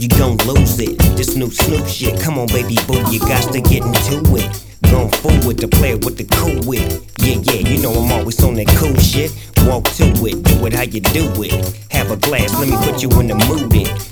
you gon' lose it. This new Snoop shit, come on, baby boo, you got to get into it. Going with to player with the cool wit. Yeah, yeah, you know I'm always on that cool shit. Walk to it, do it how you do it. Have a glass, let me put you in the mood. It.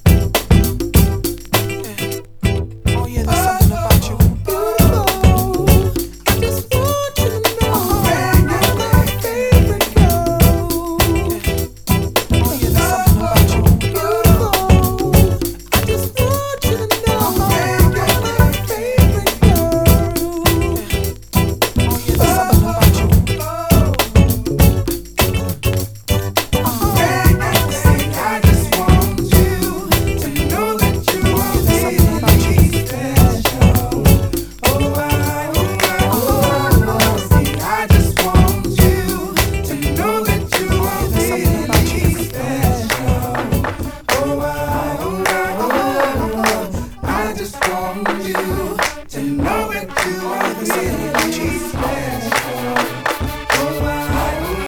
to know that you are the